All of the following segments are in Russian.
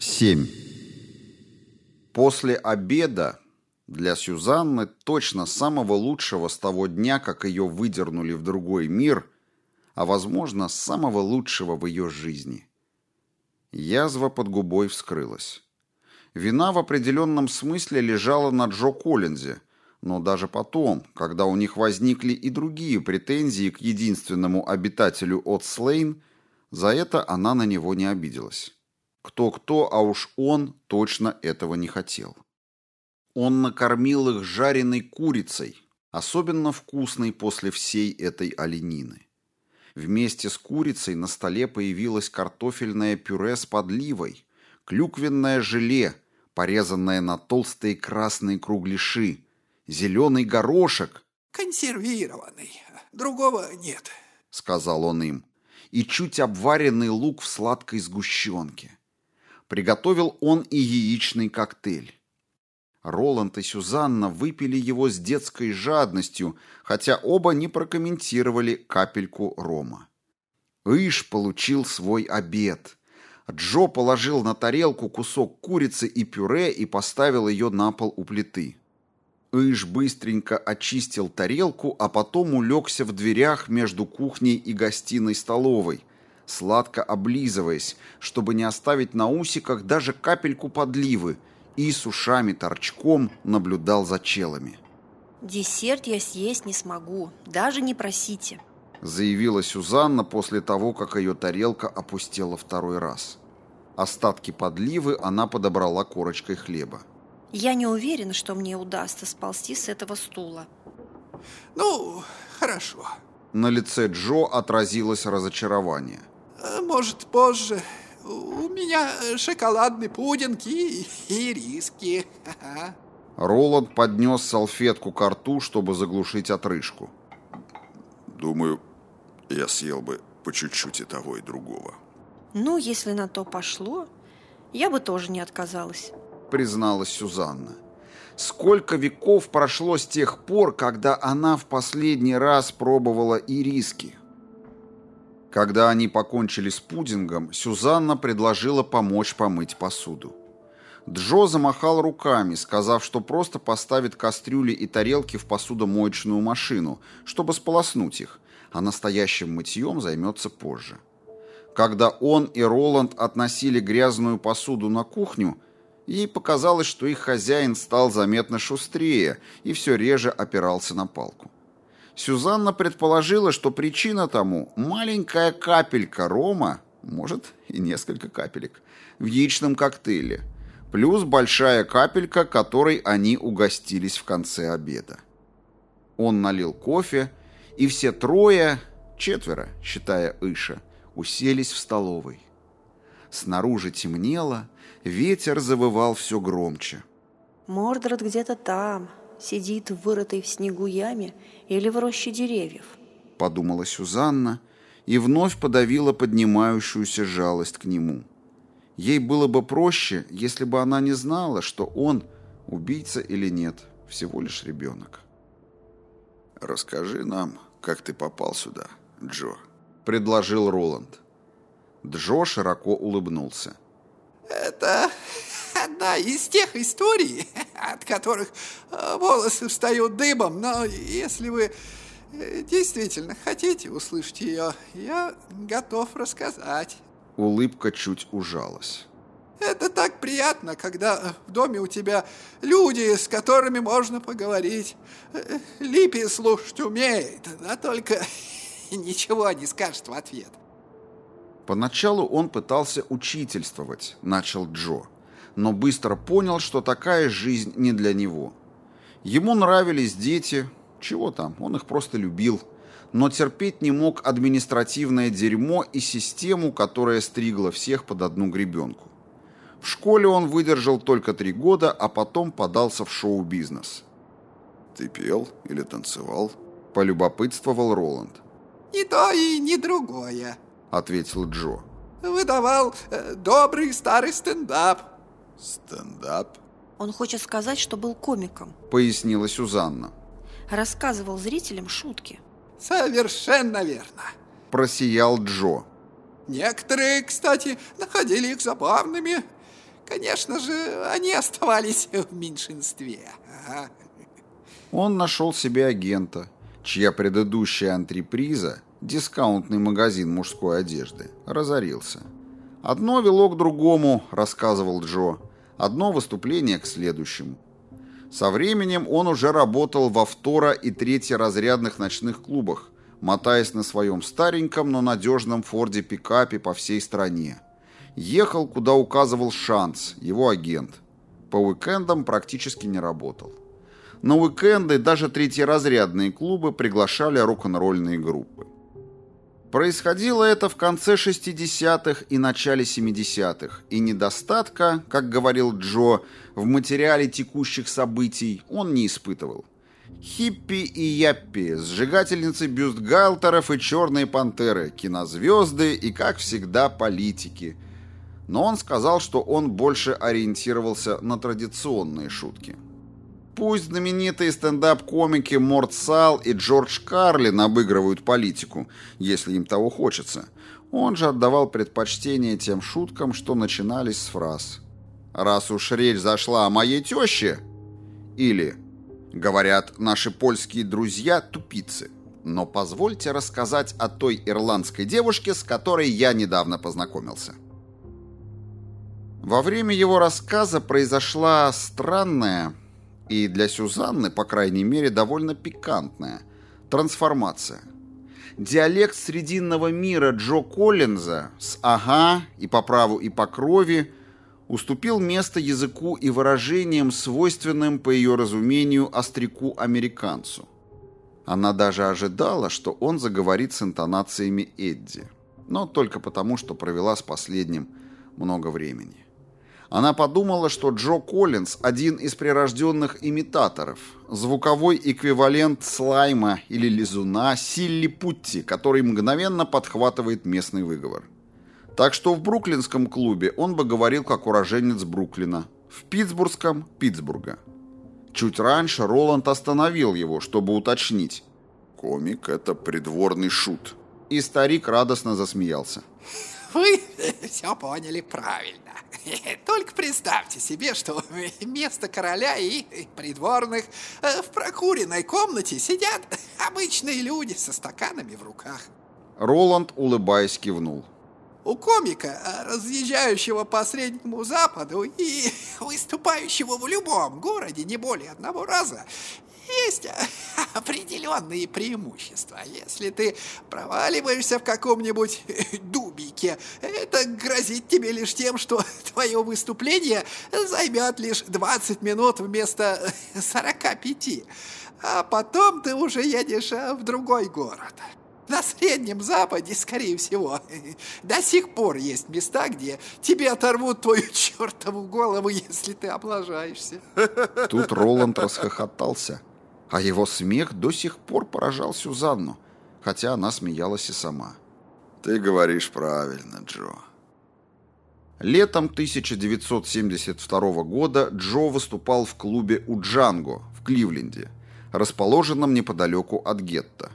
7. После обеда для Сюзанны точно самого лучшего с того дня, как ее выдернули в другой мир, а, возможно, самого лучшего в ее жизни. Язва под губой вскрылась. Вина в определенном смысле лежала на Джо Коллинзе, но даже потом, когда у них возникли и другие претензии к единственному обитателю от Слейн, за это она на него не обиделась. Кто-кто, а уж он точно этого не хотел. Он накормил их жареной курицей, особенно вкусной после всей этой оленины. Вместе с курицей на столе появилось картофельное пюре с подливой, клюквенное желе, порезанное на толстые красные кругляши, зеленый горошек. «Консервированный. Другого нет», — сказал он им, и чуть обваренный лук в сладкой сгущенке. Приготовил он и яичный коктейль. Роланд и Сюзанна выпили его с детской жадностью, хотя оба не прокомментировали капельку рома. Иш получил свой обед. Джо положил на тарелку кусок курицы и пюре и поставил ее на пол у плиты. Иш быстренько очистил тарелку, а потом улегся в дверях между кухней и гостиной-столовой, сладко облизываясь, чтобы не оставить на усиках даже капельку подливы, и с ушами торчком наблюдал за челами. «Десерт я съесть не смогу, даже не просите», заявила Сюзанна после того, как ее тарелка опустела второй раз. Остатки подливы она подобрала корочкой хлеба. «Я не уверена, что мне удастся сползти с этого стула». «Ну, хорошо». На лице Джо отразилось разочарование. Э, может, позже. У меня шоколадный пудинг и, и риски. Роланд поднес салфетку к рту, чтобы заглушить отрыжку. Думаю, я съел бы по чуть-чуть и того, и другого. Ну, если на то пошло, я бы тоже не отказалась. Призналась Сюзанна. Сколько веков прошло с тех пор, когда она в последний раз пробовала ириски? Когда они покончили с пудингом, Сюзанна предложила помочь помыть посуду. Джо замахал руками, сказав, что просто поставит кастрюли и тарелки в посудомоечную машину, чтобы сполоснуть их, а настоящим мытьем займется позже. Когда он и Роланд относили грязную посуду на кухню, ей показалось, что их хозяин стал заметно шустрее и все реже опирался на палку. Сюзанна предположила, что причина тому – маленькая капелька рома, может и несколько капелек, в яичном коктейле, плюс большая капелька, которой они угостились в конце обеда. Он налил кофе, и все трое, четверо, считая Иша, уселись в столовой. Снаружи темнело, ветер завывал все громче. «Мордред где-то там», сидит в вырытой в снегу яме или в роще деревьев. Подумала Сюзанна и вновь подавила поднимающуюся жалость к нему. Ей было бы проще, если бы она не знала, что он, убийца или нет, всего лишь ребенок. «Расскажи нам, как ты попал сюда, Джо», — предложил Роланд. Джо широко улыбнулся. «Это одна из тех историй, от которых э, волосы встают дыбом, но если вы э, действительно хотите услышать ее, я готов рассказать. Улыбка чуть ужалась. Это так приятно, когда в доме у тебя люди, с которыми можно поговорить. Э, Липи слушать умеет, а только ничего не скажет в ответ. Поначалу он пытался учительствовать, начал Джо но быстро понял, что такая жизнь не для него. Ему нравились дети, чего там, он их просто любил, но терпеть не мог административное дерьмо и систему, которая стригла всех под одну гребенку. В школе он выдержал только три года, а потом подался в шоу-бизнес. «Ты пел или танцевал?» – полюбопытствовал Роланд. «И то, и не другое», – ответил Джо. «Выдавал э, добрый старый стендап, Стендап? Он хочет сказать, что был комиком. Пояснила Сюзанна. Рассказывал зрителям шутки. Совершенно верно. Просиял Джо. Некоторые, кстати, находили их забавными. конечно же, они оставались в меньшинстве. Ага. Он нашел себе агента, чья предыдущая антреприза, дискаунтный магазин мужской одежды, разорился. Одно вело к другому, рассказывал Джо, одно выступление к следующему. Со временем он уже работал во второ- и третьеразрядных ночных клубах, мотаясь на своем стареньком, но надежном форде-пикапе по всей стране. Ехал, куда указывал Шанс, его агент. По уикендам практически не работал. На уикенды даже третьеразрядные клубы приглашали рок-н-ролльные группы. Происходило это в конце 60-х и начале 70-х, и недостатка, как говорил Джо, в материале текущих событий он не испытывал. Хиппи и яппи, сжигательницы бюстгальтеров и черные пантеры, кинозвезды и, как всегда, политики. Но он сказал, что он больше ориентировался на традиционные шутки. Пусть знаменитые стендап-комики Морт Сал и Джордж Карлин обыгрывают политику, если им того хочется. Он же отдавал предпочтение тем шуткам, что начинались с фраз «Раз уж речь зашла о моей теще» или «Говорят, наши польские друзья тупицы». Но позвольте рассказать о той ирландской девушке, с которой я недавно познакомился. Во время его рассказа произошла странная, и для Сюзанны, по крайней мере, довольно пикантная трансформация. Диалект срединного мира Джо Коллинза с «ага» и по праву и по крови уступил место языку и выражениям, свойственным, по ее разумению, остряку-американцу. Она даже ожидала, что он заговорит с интонациями Эдди, но только потому, что провела с последним много времени. Она подумала, что Джо Коллинз – один из прирожденных имитаторов, звуковой эквивалент слайма или лизуна Силли Путти, который мгновенно подхватывает местный выговор. Так что в бруклинском клубе он бы говорил как уроженец Бруклина, в питтсбургском – Питтсбурга. Чуть раньше Роланд остановил его, чтобы уточнить. Комик — это придворный шут. И старик радостно засмеялся. Вы все поняли правильно. Только представьте себе, что вместо короля и придворных э, в прокуренной комнате сидят обычные люди со стаканами в руках. Роланд, улыбаясь, кивнул. У комика, э, разъезжающего по Среднему Западу и выступающего в любом городе не более одного раза, есть определенные преимущества. Если ты проваливаешься в каком-нибудь дубике, это грозит тебе лишь тем, что твое выступление займет лишь 20 минут вместо 45. А потом ты уже едешь э, в другой город. На Среднем Западе, скорее всего, до сих пор есть места, где тебе оторвут твою чертову голову, если ты облажаешься. Тут Роланд расхохотался, а его смех до сих пор поражал Сюзанну, хотя она смеялась и сама. Ты говоришь правильно, Джо. Летом 1972 года Джо выступал в клубе у Джанго в Кливленде, расположенном неподалеку от гетто.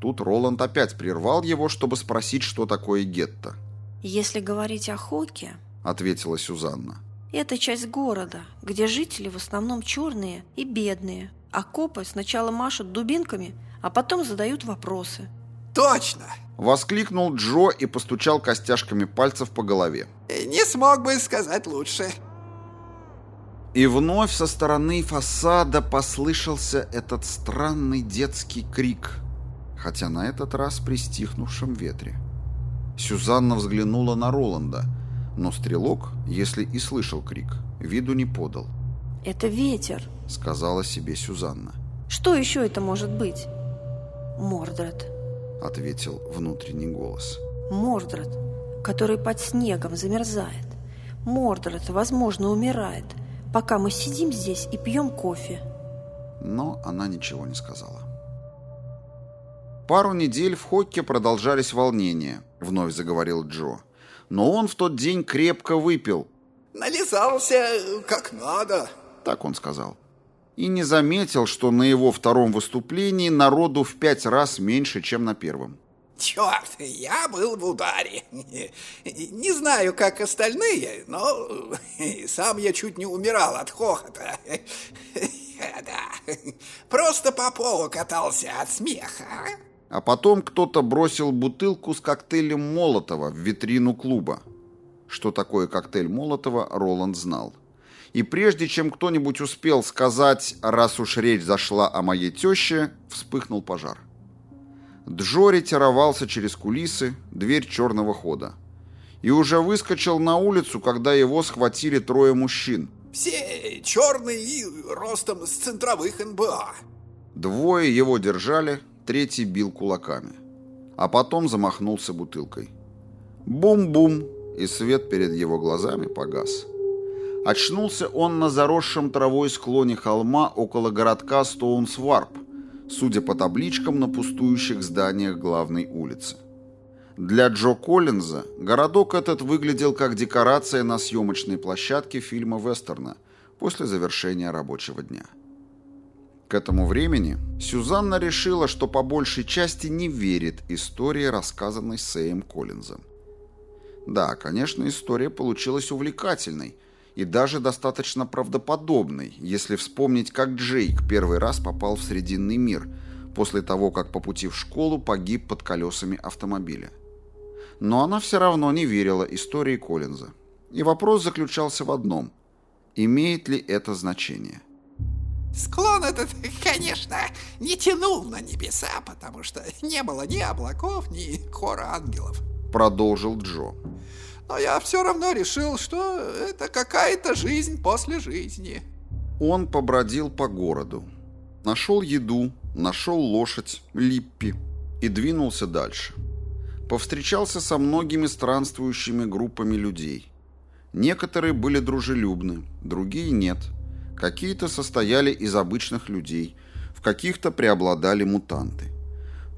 Тут Роланд опять прервал его, чтобы спросить, что такое гетто. Если говорить о Хоке, — ответила Сюзанна. это часть города, где жители в основном черные и бедные, а копы сначала машут дубинками, а потом задают вопросы. Точно! Воскликнул Джо и постучал костяшками пальцев по голове. Не смог бы сказать лучше. И вновь со стороны фасада послышался этот странный детский крик, хотя на этот раз при стихнувшем ветре. Сюзанна взглянула на Роланда, но стрелок, если и слышал крик, виду не подал. Это ветер. Сказала себе Сюзанна. Что еще это может быть? Мордред. Ответил внутренний голос. Мордред, который под снегом замерзает. Мордред, возможно, умирает, пока мы сидим здесь и пьем кофе. Но она ничего не сказала. Пару недель в Хокке продолжались волнения, вновь заговорил Джо. Но он в тот день крепко выпил. Нализался как надо. Так он сказал. И не заметил, что на его втором выступлении народу в пять раз меньше, чем на первом. Черт, я был в ударе. Не знаю, как остальные, но сам я чуть не умирал от хохота. Да, просто по полу катался от смеха. А потом кто-то бросил бутылку с коктейлем Молотова в витрину клуба. Что такое коктейль Молотова, Роланд знал. И прежде чем кто-нибудь успел сказать, раз уж речь зашла о моей теще, вспыхнул пожар. Джо ретировался через кулисы, дверь черного хода. И уже выскочил на улицу, когда его схватили трое мужчин. Все черные и ростом с центровых НБА. Двое его держали, третий бил кулаками. А потом замахнулся бутылкой. Бум-бум, и свет перед его глазами погас. Очнулся он на заросшем травой склоне холма около городка Стоунсварп, судя по табличкам на пустующих зданиях главной улицы. Для Джо Коллинза городок этот выглядел как декорация на съемочной площадке фильма вестерна после завершения рабочего дня. К этому времени Сюзанна решила, что по большей части не верит истории, рассказанной Сэем Коллинзом. Да, конечно, история получилась увлекательной – и даже достаточно правдоподобной, если вспомнить, как Джейк первый раз попал в Срединный мир, после того, как по пути в школу погиб под колесами автомобиля. Но она все равно не верила истории Коллинза. И вопрос заключался в одном – имеет ли это значение? Склон этот, конечно, не тянул на небеса, потому что не было ни облаков, ни хора ангелов. Продолжил Джо но я все равно решил, что это какая-то жизнь после жизни. Он побродил по городу, нашел еду, нашел лошадь, Липпи и двинулся дальше. Повстречался со многими странствующими группами людей. Некоторые были дружелюбны, другие нет. Какие-то состояли из обычных людей, в каких-то преобладали мутанты.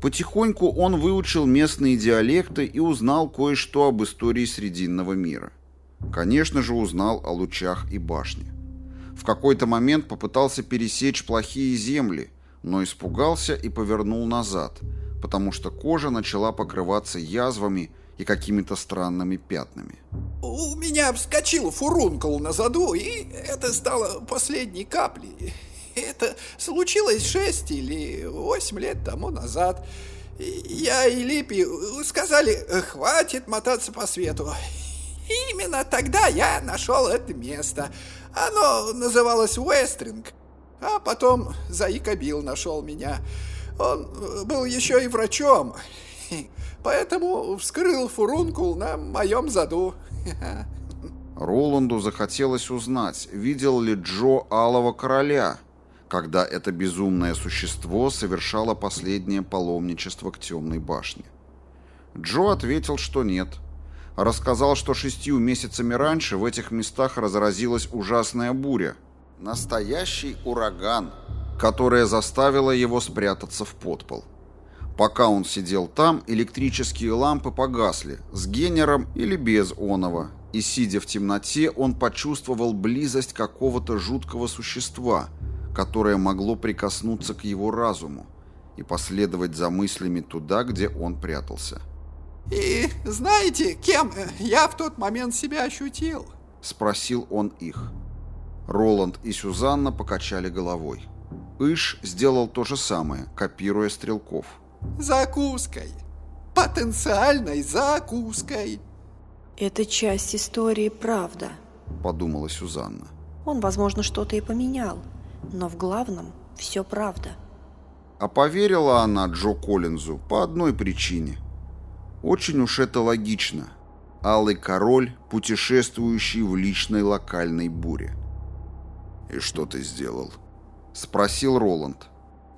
Потихоньку он выучил местные диалекты и узнал кое-что об истории Срединного мира. Конечно же, узнал о лучах и башне. В какой-то момент попытался пересечь плохие земли, но испугался и повернул назад, потому что кожа начала покрываться язвами и какими-то странными пятнами. У меня вскочил фурункул на заду, и это стало последней каплей. Это случилось шесть или восемь лет тому назад. Я и Липи сказали, хватит мотаться по свету. именно тогда я нашел это место. Оно называлось Уэстринг. А потом Заика Билл нашел меня. Он был еще и врачом. Поэтому вскрыл фурункул на моем заду. Роланду захотелось узнать, видел ли Джо Алого Короля – когда это безумное существо совершало последнее паломничество к темной башне. Джо ответил, что нет. Рассказал, что шестью месяцами раньше в этих местах разразилась ужасная буря. Настоящий ураган, которая заставила его спрятаться в подпол. Пока он сидел там, электрические лампы погасли, с генером или без оного, и, сидя в темноте, он почувствовал близость какого-то жуткого существа – которое могло прикоснуться к его разуму и последовать за мыслями туда, где он прятался. «И знаете, кем я в тот момент себя ощутил?» — спросил он их. Роланд и Сюзанна покачали головой. Иш сделал то же самое, копируя стрелков. «Закуской! Потенциальной закуской!» «Это часть истории, правда», — подумала Сюзанна. «Он, возможно, что-то и поменял но в главном все правда. А поверила она Джо Коллинзу по одной причине. Очень уж это логично. Алый король, путешествующий в личной локальной буре. «И что ты сделал?» — спросил Роланд.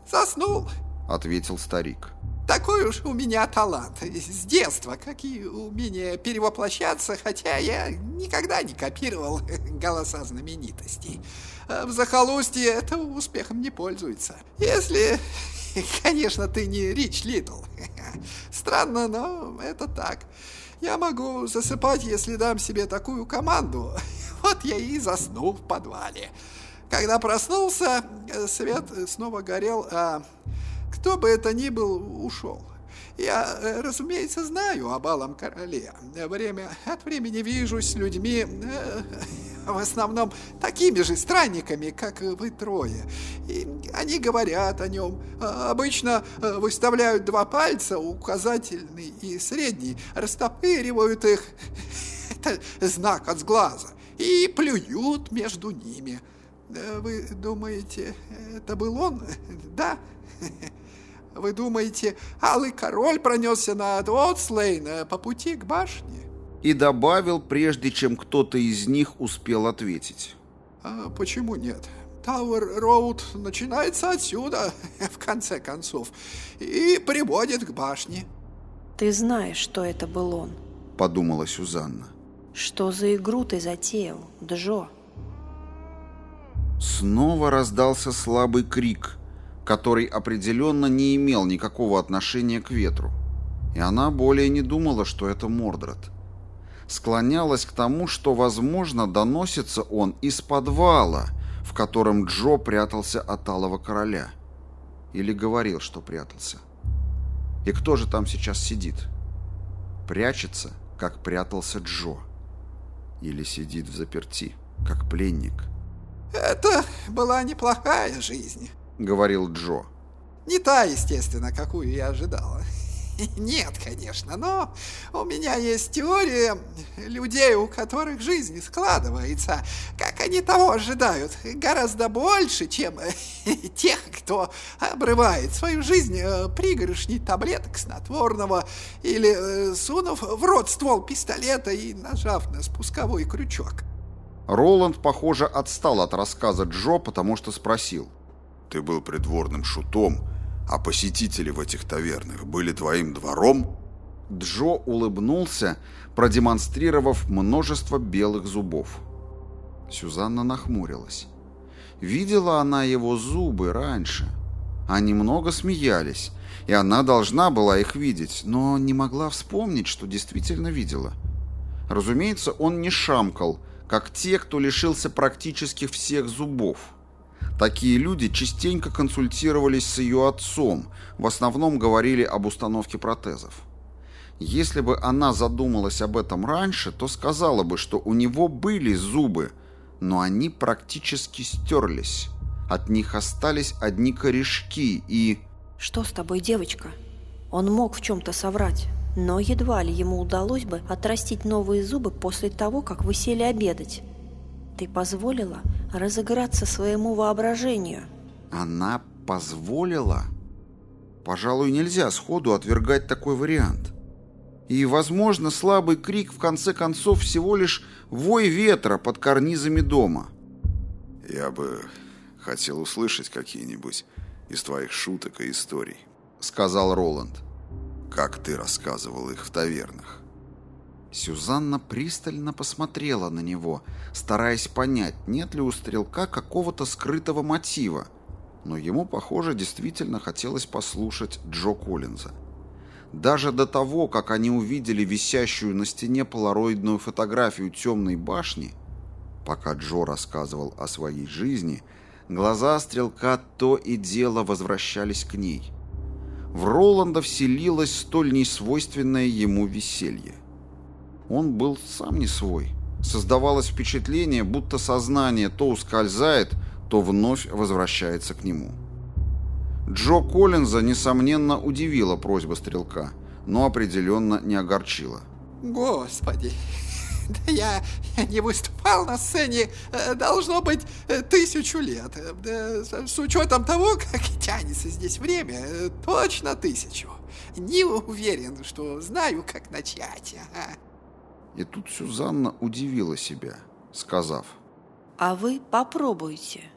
«Заснул», — ответил старик. Такой уж у меня талант. С детства, как и умение перевоплощаться, хотя я никогда не копировал голоса знаменитостей. А в захолустье это успехом не пользуется. Если, конечно, ты не Рич Литл. Странно, но это так. Я могу засыпать, если дам себе такую команду. Вот я и заснул в подвале. Когда проснулся, свет снова горел, а кто бы это ни был, ушел. Я, э, разумеется, знаю о балом короле. Время от времени вижусь с людьми, э, в основном такими же странниками, как вы трое. И они говорят о нем. Обычно э, выставляют два пальца, указательный и средний, растопыривают их. Это знак от сглаза. И плюют между ними. Вы думаете, это был он? Да? Вы думаете, Алый Король пронесся над Уотслейн э, по пути к башне? И добавил, прежде чем кто-то из них успел ответить. А почему нет? Тауэр Роуд начинается отсюда, в конце концов, и приводит к башне. Ты знаешь, что это был он, подумала Сюзанна. Что за игру ты затеял, Джо? Снова раздался слабый крик, который определенно не имел никакого отношения к ветру. И она более не думала, что это Мордред. Склонялась к тому, что, возможно, доносится он из подвала, в котором Джо прятался от Алого Короля. Или говорил, что прятался. И кто же там сейчас сидит? Прячется, как прятался Джо. Или сидит в заперти, как пленник. Это была неплохая жизнь. — говорил Джо. «Не та, естественно, какую я ожидала. Нет, конечно, но у меня есть теория людей, у которых жизнь складывается, как они того ожидают, гораздо больше, чем тех, кто обрывает свою жизнь э, пригоршней таблеток снотворного или э, сунув в рот ствол пистолета и нажав на спусковой крючок. Роланд, похоже, отстал от рассказа Джо, потому что спросил — ты был придворным шутом, а посетители в этих тавернах были твоим двором?» Джо улыбнулся, продемонстрировав множество белых зубов. Сюзанна нахмурилась. Видела она его зубы раньше. Они много смеялись, и она должна была их видеть, но не могла вспомнить, что действительно видела. Разумеется, он не шамкал, как те, кто лишился практически всех зубов. Такие люди частенько консультировались с ее отцом, в основном говорили об установке протезов. Если бы она задумалась об этом раньше, то сказала бы, что у него были зубы, но они практически стерлись. От них остались одни корешки и... «Что с тобой, девочка?» Он мог в чем-то соврать, но едва ли ему удалось бы отрастить новые зубы после того, как вы сели обедать. Ты позволила разыграться своему воображению. Она позволила? Пожалуй, нельзя сходу отвергать такой вариант. И, возможно, слабый крик в конце концов всего лишь вой ветра под карнизами дома. Я бы хотел услышать какие-нибудь из твоих шуток и историй, сказал Роланд. Как ты рассказывал их в тавернах. Сюзанна пристально посмотрела на него, стараясь понять, нет ли у стрелка какого-то скрытого мотива. Но ему, похоже, действительно хотелось послушать Джо Коллинза. Даже до того, как они увидели висящую на стене полароидную фотографию темной башни, пока Джо рассказывал о своей жизни, глаза стрелка то и дело возвращались к ней. В Роланда вселилось столь несвойственное ему веселье. Он был сам не свой. Создавалось впечатление, будто сознание то ускользает, то вновь возвращается к нему. Джо Коллинза, несомненно, удивила просьба стрелка, но определенно не огорчила. «Господи, да я не выступал на сцене, э, должно быть, э, тысячу лет. Э, с учетом того, как тянется здесь время, точно тысячу. Не уверен, что знаю, как начать. Ага. И тут Сюзанна удивила себя, сказав. «А вы попробуйте».